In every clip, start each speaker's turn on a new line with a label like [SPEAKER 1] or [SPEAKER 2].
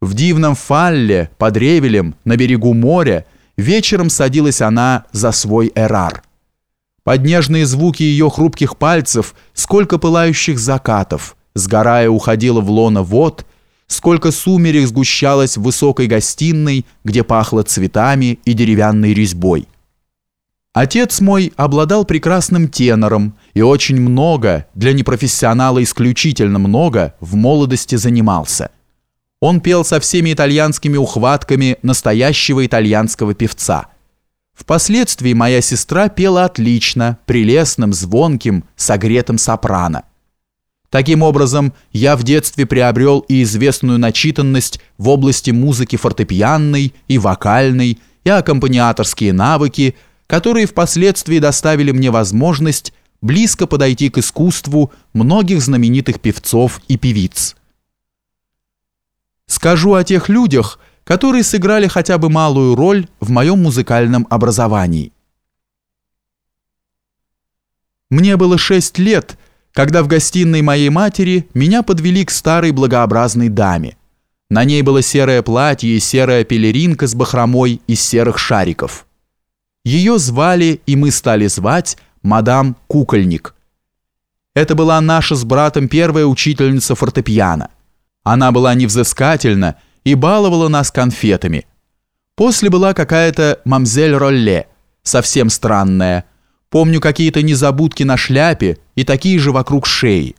[SPEAKER 1] В дивном фалле, под ревелем, на берегу моря, вечером садилась она за свой эрар. Под нежные звуки ее хрупких пальцев сколько пылающих закатов, сгорая уходила в лоно вод, сколько сумерек сгущалось в высокой гостиной, где пахло цветами и деревянной резьбой. Отец мой обладал прекрасным тенором и очень много, для непрофессионала исключительно много, в молодости занимался – он пел со всеми итальянскими ухватками настоящего итальянского певца. Впоследствии моя сестра пела отлично, прелестным, звонким, согретым сопрано. Таким образом, я в детстве приобрел и известную начитанность в области музыки фортепианной и вокальной, и аккомпаниаторские навыки, которые впоследствии доставили мне возможность близко подойти к искусству многих знаменитых певцов и певиц. Скажу о тех людях, которые сыграли хотя бы малую роль в моем музыкальном образовании. Мне было шесть лет, когда в гостиной моей матери меня подвели к старой благообразной даме. На ней было серое платье и серая пелеринка с бахромой из серых шариков. Ее звали, и мы стали звать, мадам Кукольник. Это была наша с братом первая учительница фортепиано. Она была невзыскательна и баловала нас конфетами. После была какая-то мамзель Ролле, совсем странная. Помню какие-то незабудки на шляпе и такие же вокруг шеи.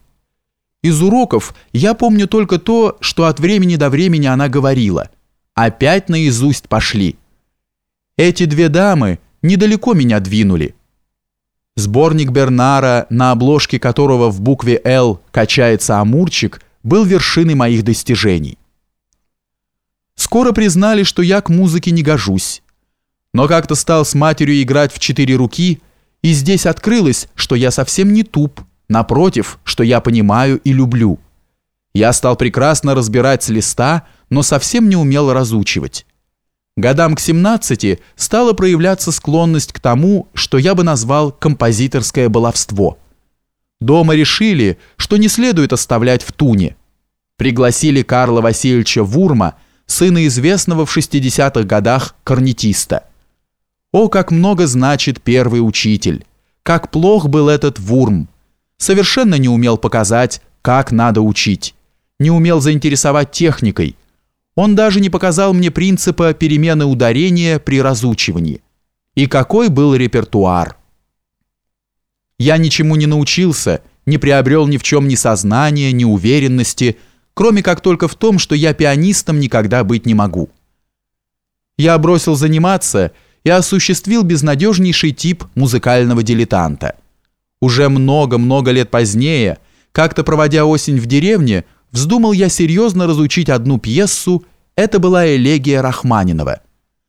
[SPEAKER 1] Из уроков я помню только то, что от времени до времени она говорила. Опять наизусть пошли. Эти две дамы недалеко меня двинули. Сборник Бернара, на обложке которого в букве «Л» качается амурчик – был вершиной моих достижений. Скоро признали, что я к музыке не гожусь. Но как-то стал с матерью играть в четыре руки, и здесь открылось, что я совсем не туп, напротив, что я понимаю и люблю. Я стал прекрасно разбирать с листа, но совсем не умел разучивать. Годам к 17 стала проявляться склонность к тому, что я бы назвал композиторское баловство – Дома решили, что не следует оставлять в Туне. Пригласили Карла Васильевича Вурма, сына известного в 60-х годах корнетиста. О, как много значит первый учитель! Как плох был этот Вурм! Совершенно не умел показать, как надо учить. Не умел заинтересовать техникой. Он даже не показал мне принципа перемены ударения при разучивании. И какой был репертуар! Я ничему не научился, не приобрел ни в чем ни сознания, ни уверенности, кроме как только в том, что я пианистом никогда быть не могу. Я бросил заниматься и осуществил безнадежнейший тип музыкального дилетанта. Уже много-много лет позднее, как-то проводя осень в деревне, вздумал я серьезно разучить одну пьесу, это была элегия Рахманинова.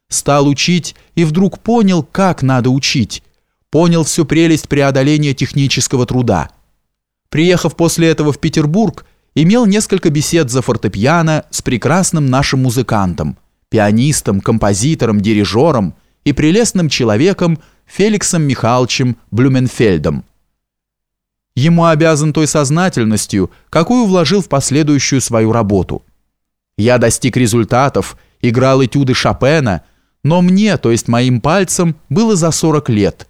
[SPEAKER 1] Стал учить и вдруг понял, как надо учить, понял всю прелесть преодоления технического труда. Приехав после этого в Петербург, имел несколько бесед за фортепиано с прекрасным нашим музыкантом, пианистом, композитором, дирижером и прелестным человеком Феликсом Михайловичем Блюменфельдом. Ему обязан той сознательностью, какую вложил в последующую свою работу. Я достиг результатов, играл этюды Шопена, но мне, то есть моим пальцем, было за 40 лет –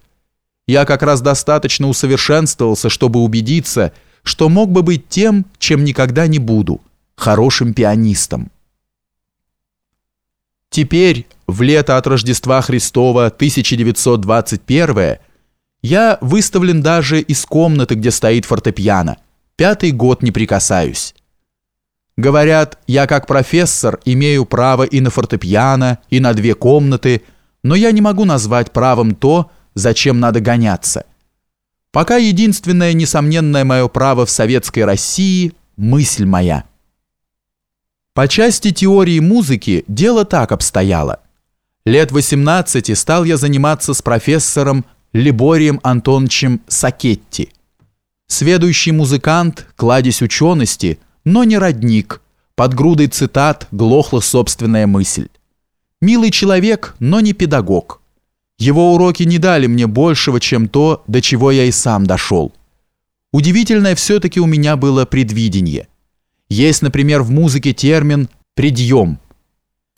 [SPEAKER 1] я как раз достаточно усовершенствовался, чтобы убедиться, что мог бы быть тем, чем никогда не буду, хорошим пианистом. Теперь, в лето от Рождества Христова 1921 я выставлен даже из комнаты, где стоит фортепиано. Пятый год не прикасаюсь. Говорят, я как профессор имею право и на фортепиано, и на две комнаты, но я не могу назвать правом то, зачем надо гоняться. Пока единственное несомненное мое право в советской России – мысль моя. По части теории музыки дело так обстояло. Лет 18 стал я заниматься с профессором Либорием Антоновичем Сакетти. Сведущий музыкант, кладезь учености, но не родник. Под грудой цитат глохла собственная мысль. Милый человек, но не педагог. Его уроки не дали мне большего, чем то, до чего я и сам дошел. Удивительное все-таки у меня было предвидение. Есть, например, в музыке термин Предъем.